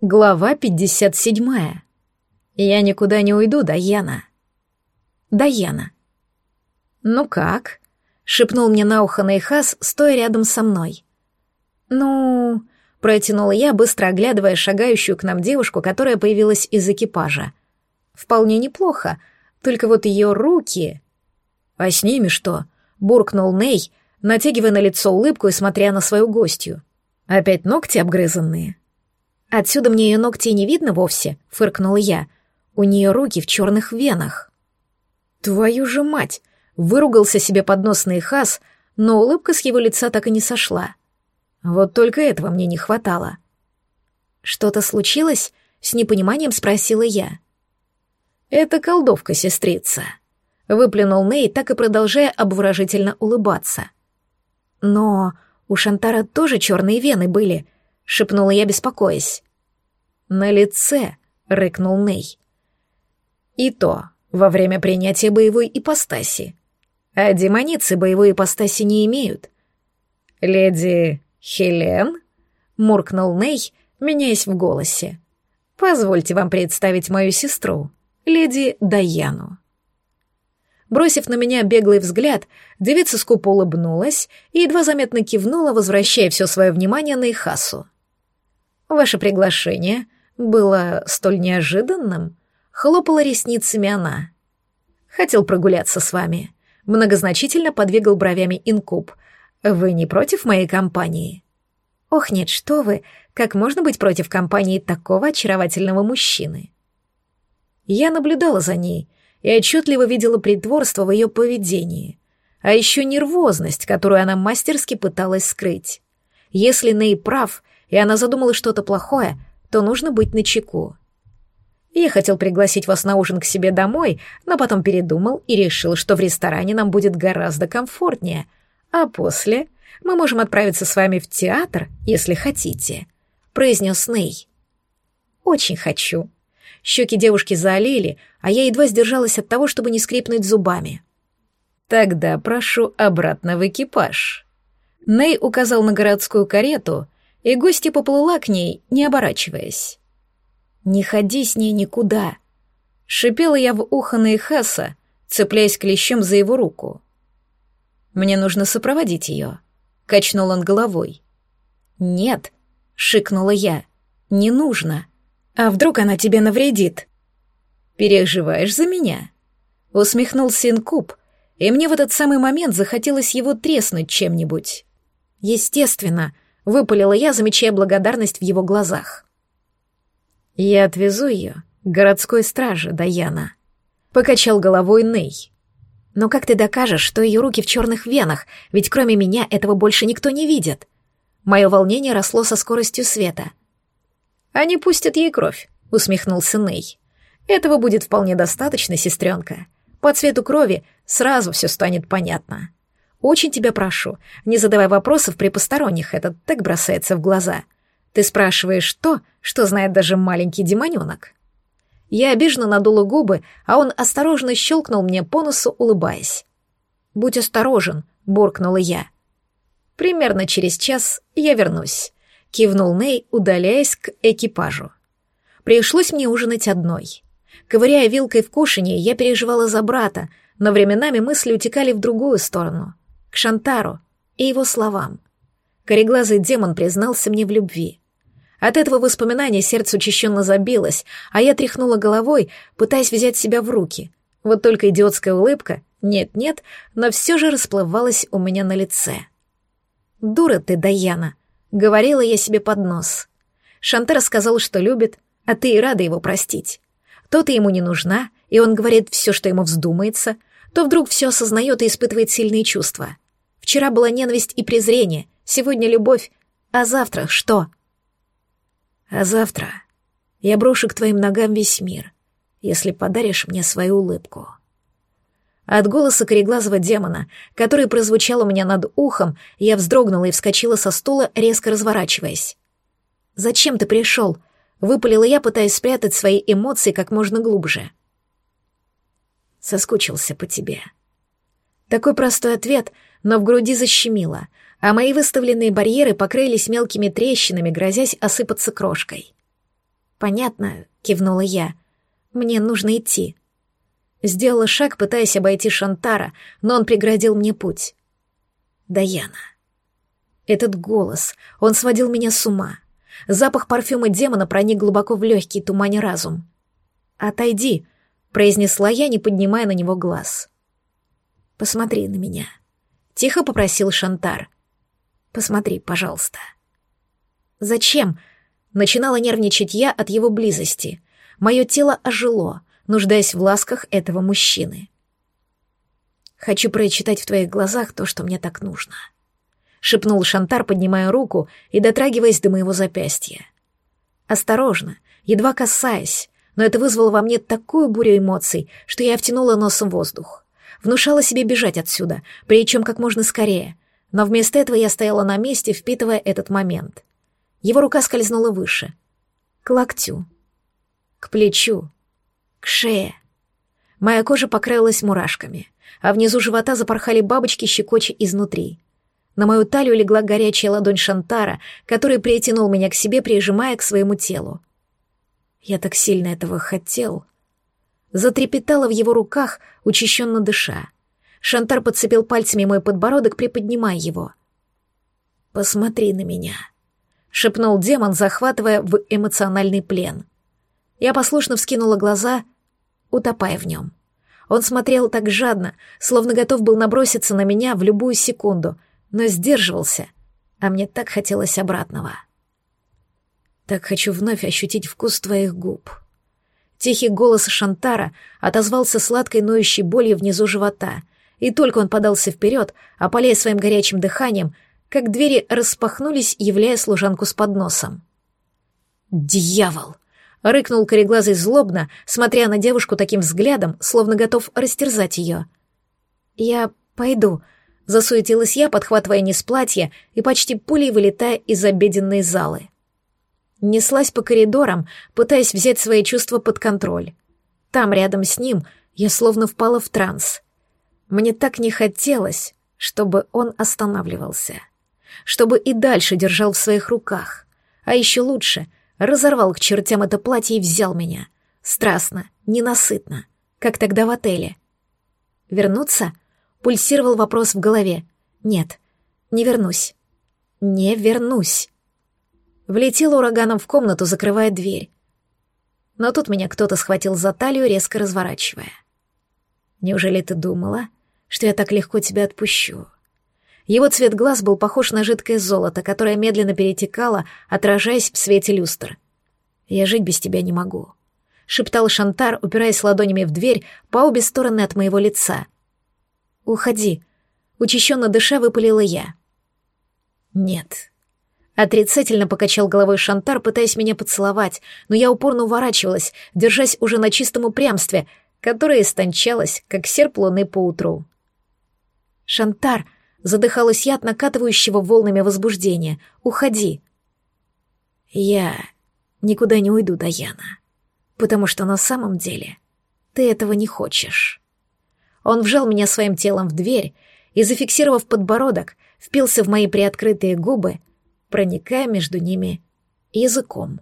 Глава 57. Я никуда не уйду, Даяна. Даяна. «Ну как?» — шепнул мне на ухо Нейхас, стоя рядом со мной. «Ну...» — протянула я, быстро оглядывая шагающую к нам девушку, которая появилась из экипажа. «Вполне неплохо, только вот ее руки...» «А с ними что?» — буркнул Ней, натягивая на лицо улыбку и смотря на свою гостью. «Опять ногти обгрызанные?» «Отсюда мне ее ногти не видно вовсе», — фыркнула я. «У нее руки в черных венах». «Твою же мать!» — выругался себе под нос Нейхас, но улыбка с его лица так и не сошла. Вот только этого мне не хватало. «Что-то случилось?» — с непониманием спросила я. «Это колдовка, сестрица», — выплюнул Ней, так и продолжая обворожительно улыбаться. «Но у Шантара тоже черные вены были», — шепнула я, беспокоясь. «На лице», — рыкнул Ней. «И то во время принятия боевой ипостаси. А демоницы боевой ипостаси не имеют». «Леди Хелен?» — муркнул Ней, меняясь в голосе. «Позвольте вам представить мою сестру, леди Даяну». Бросив на меня беглый взгляд, девица скупо улыбнулась и едва заметно кивнула, возвращая все свое внимание на Ихасу. Ваше приглашение было столь неожиданным, хлопала ресницами она. Хотел прогуляться с вами. Многозначительно подвигал бровями инкуб. Вы не против моей компании? Ох, нет, что вы, как можно быть против компании такого очаровательного мужчины? Я наблюдала за ней и отчетливо видела притворство в ее поведении, а еще нервозность, которую она мастерски пыталась скрыть. Если Ней прав, и она задумала что-то плохое, то нужно быть начеку. Я хотел пригласить вас на ужин к себе домой, но потом передумал и решил, что в ресторане нам будет гораздо комфортнее, а после мы можем отправиться с вами в театр, если хотите», — произнес Ней. «Очень хочу». Щеки девушки заолели, а я едва сдержалась от того, чтобы не скрипнуть зубами. «Тогда прошу обратно в экипаж». Ней указал на городскую карету — и гостья поплыла к ней, не оборачиваясь. «Не ходи с ней никуда», — шипела я в ухо Нейхаса, цепляясь клещом за его руку. «Мне нужно сопроводить ее», — качнул он головой. «Нет», — шикнула я, — «не нужно. А вдруг она тебе навредит?» «Переживаешь за меня?» — усмехнулся инкуб, и мне в этот самый момент захотелось его треснуть чем-нибудь. Естественно, — выпалила я, замечая благодарность в его глазах. «Я отвезу ее к городской страже, Даяна», — покачал головой Ней. «Но как ты докажешь, что ее руки в черных венах, ведь кроме меня этого больше никто не видит?» Мое волнение росло со скоростью света. «Они пустят ей кровь», — усмехнулся Ней. «Этого будет вполне достаточно, сестренка. По цвету крови сразу все станет понятно». Очень тебя прошу, не задавай вопросов при посторонних, это так бросается в глаза. Ты спрашиваешь то, что знает даже маленький демоненок. Я обиженно надула губы, а он осторожно щелкнул мне по носу, улыбаясь. «Будь осторожен», — буркнула я. «Примерно через час я вернусь», — кивнул Ней, удаляясь к экипажу. Пришлось мне ужинать одной. Ковыряя вилкой в кушанье, я переживала за брата, но временами мысли утекали в другую сторону к Шантару и его словам. Кореглазый демон признался мне в любви. От этого воспоминания сердце учащенно забилось, а я тряхнула головой, пытаясь взять себя в руки. Вот только идиотская улыбка, нет-нет, но все же расплывалась у меня на лице. «Дура ты, Даяна», — говорила я себе под нос. Шантар сказал, что любит, а ты и рада его простить. То ты ему не нужна, и он говорит все, что ему вздумается, то вдруг все осознает и испытывает сильные чувства. Вчера была ненависть и презрение, сегодня любовь, а завтра что? А завтра я брошу к твоим ногам весь мир, если подаришь мне свою улыбку. От голоса кореглазого демона, который прозвучал у меня над ухом, я вздрогнула и вскочила со стула, резко разворачиваясь. «Зачем ты пришел?» — выпалила я, пытаясь спрятать свои эмоции как можно глубже. Соскучился по тебе. Такой простой ответ, но в груди защемило, а мои выставленные барьеры покрылись мелкими трещинами, грозясь осыпаться крошкой. «Понятно», — кивнула я. «Мне нужно идти». Сделала шаг, пытаясь обойти Шантара, но он преградил мне путь. «Даяна». Этот голос, он сводил меня с ума. Запах парфюма демона проник глубоко в легкий тумане разум. «Отойди», — произнесла я, не поднимая на него глаз. «Посмотри на меня», — тихо попросил Шантар. «Посмотри, пожалуйста». «Зачем?» — начинала нервничать я от его близости. Мое тело ожило, нуждаясь в ласках этого мужчины. «Хочу прочитать в твоих глазах то, что мне так нужно», — шепнул Шантар, поднимая руку и дотрагиваясь до моего запястья. Осторожно, едва касаясь, но это вызвало во мне такую бурю эмоций, что я втянула носом воздух. Внушала себе бежать отсюда, причем как можно скорее, но вместо этого я стояла на месте, впитывая этот момент. Его рука скользнула выше, к локтю, к плечу, к шее. Моя кожа покрылась мурашками, а внизу живота запорхали бабочки, щекоча изнутри. На мою талию легла горячая ладонь Шантара, который притянул меня к себе, прижимая к своему телу. Я так сильно этого хотел. Затрепетала в его руках, учащенно дыша. Шантар подцепил пальцами мой подбородок, приподнимая его. «Посмотри на меня», — шепнул демон, захватывая в эмоциональный плен. Я послушно вскинула глаза, утопая в нем. Он смотрел так жадно, словно готов был наброситься на меня в любую секунду, но сдерживался, а мне так хотелось обратного. Так хочу вновь ощутить вкус твоих губ. Тихий голос Шантара отозвался сладкой ноющей болью внизу живота, и только он подался вперед, опаляя своим горячим дыханием, как двери распахнулись, являя служанку с подносом. «Дьявол!» — рыкнул кореглазый злобно, смотря на девушку таким взглядом, словно готов растерзать ее. «Я пойду», — засуетилась я, подхватывая низ платья и почти пулей вылетая из обеденной залы. Неслась по коридорам, пытаясь взять свои чувства под контроль. Там, рядом с ним, я словно впала в транс. Мне так не хотелось, чтобы он останавливался. Чтобы и дальше держал в своих руках. А еще лучше — разорвал к чертям это платье и взял меня. Страстно, ненасытно, как тогда в отеле. «Вернуться?» — пульсировал вопрос в голове. «Нет, не вернусь. Не вернусь». Влетела ураганом в комнату, закрывая дверь. Но тут меня кто-то схватил за талию, резко разворачивая. «Неужели ты думала, что я так легко тебя отпущу?» Его цвет глаз был похож на жидкое золото, которое медленно перетекало, отражаясь в свете люстр. «Я жить без тебя не могу», — шептал Шантар, упираясь ладонями в дверь по обе стороны от моего лица. «Уходи», — учащенно дыша выпалила я. «Нет, Отрицательно покачал головой Шантар, пытаясь меня поцеловать, но я упорно уворачивалась, держась уже на чистом упрямстве, которое истончалось, как серп луны поутру. «Шантар!» — задыхалась я от накатывающего волнами возбуждения. «Уходи!» «Я никуда не уйду, Даяна, потому что на самом деле ты этого не хочешь». Он вжал меня своим телом в дверь и, зафиксировав подбородок, впился в мои приоткрытые губы, проникая между ними языком.